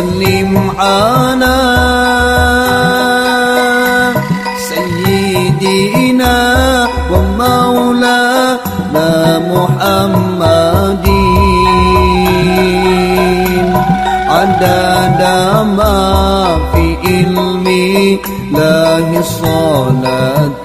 خلي معانا. سيدينا ومولانا محمد عدد ما في علمي الله الصلاه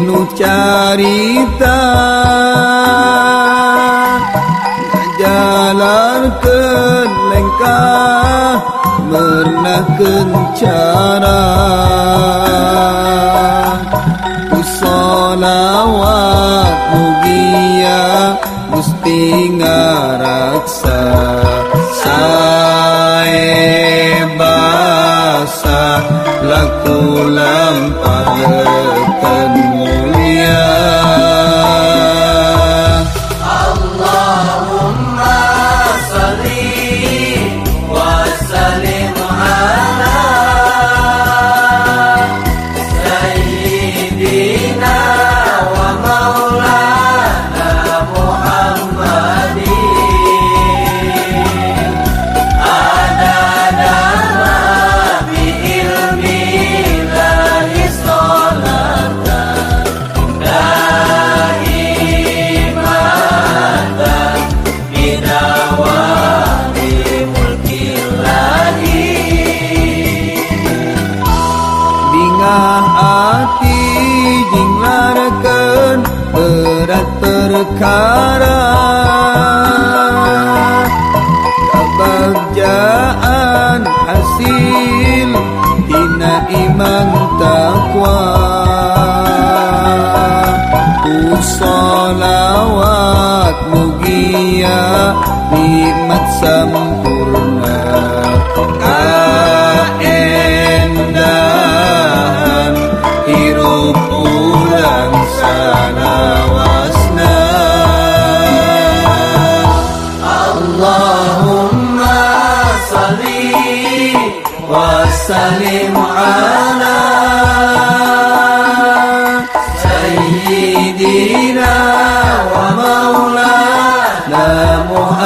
rindu carita, Jalan ke lengkah Pernah kencana Usolawat mugia Mesti ngaraksa Saya basah Lakulah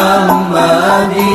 Muhammadin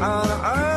on earth.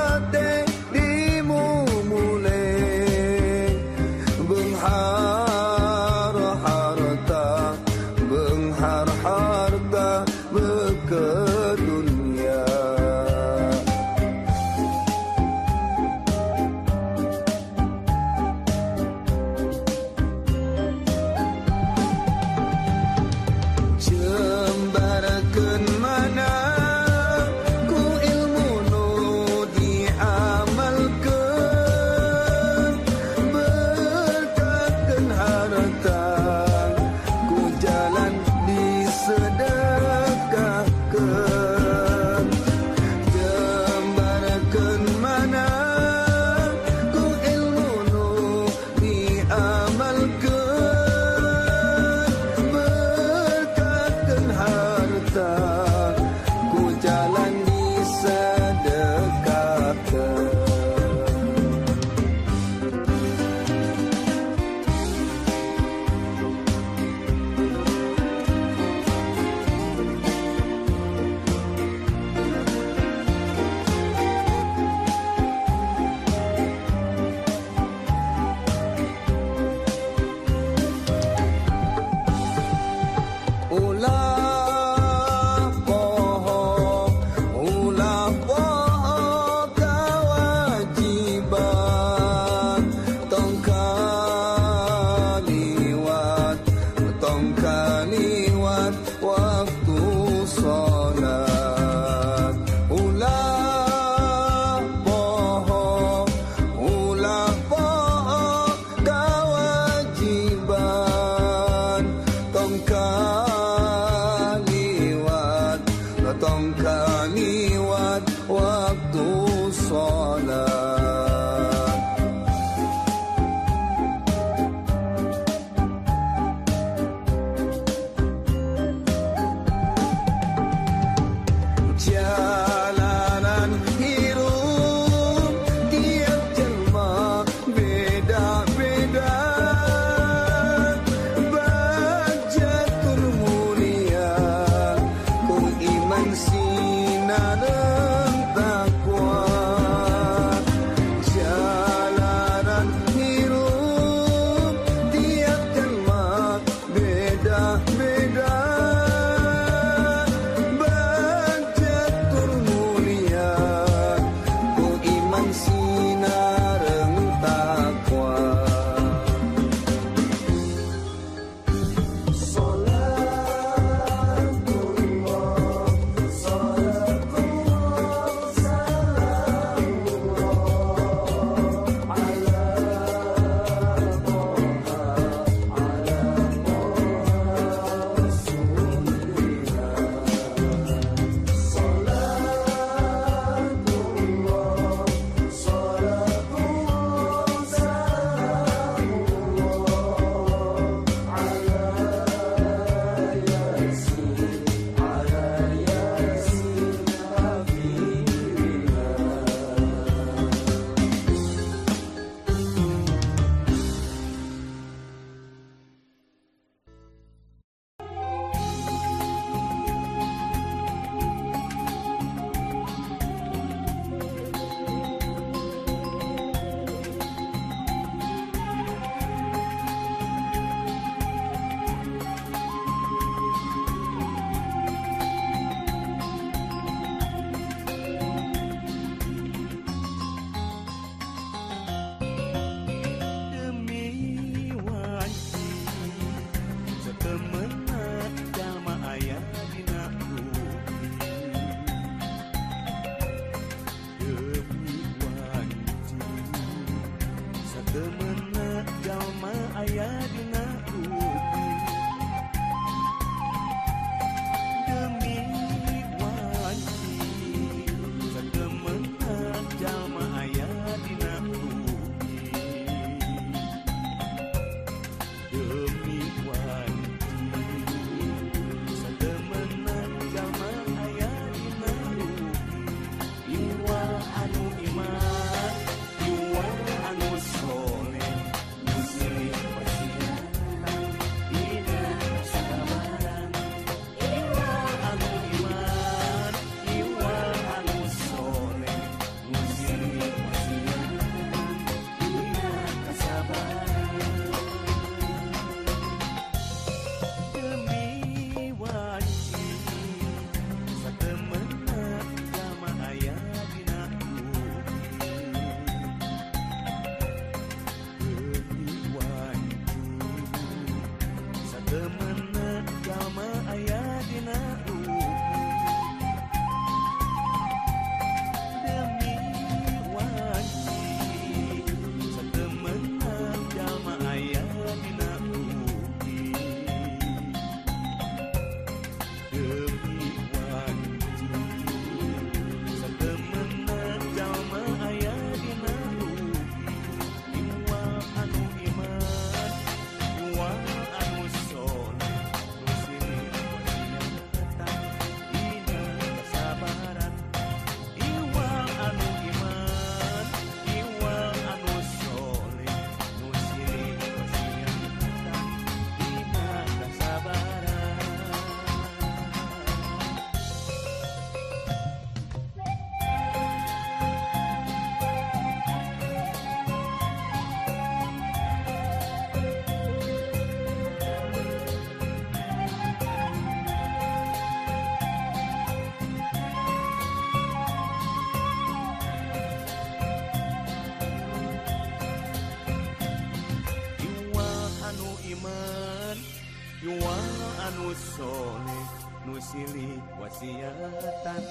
kasiatan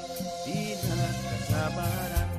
Dina kesabaran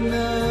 night.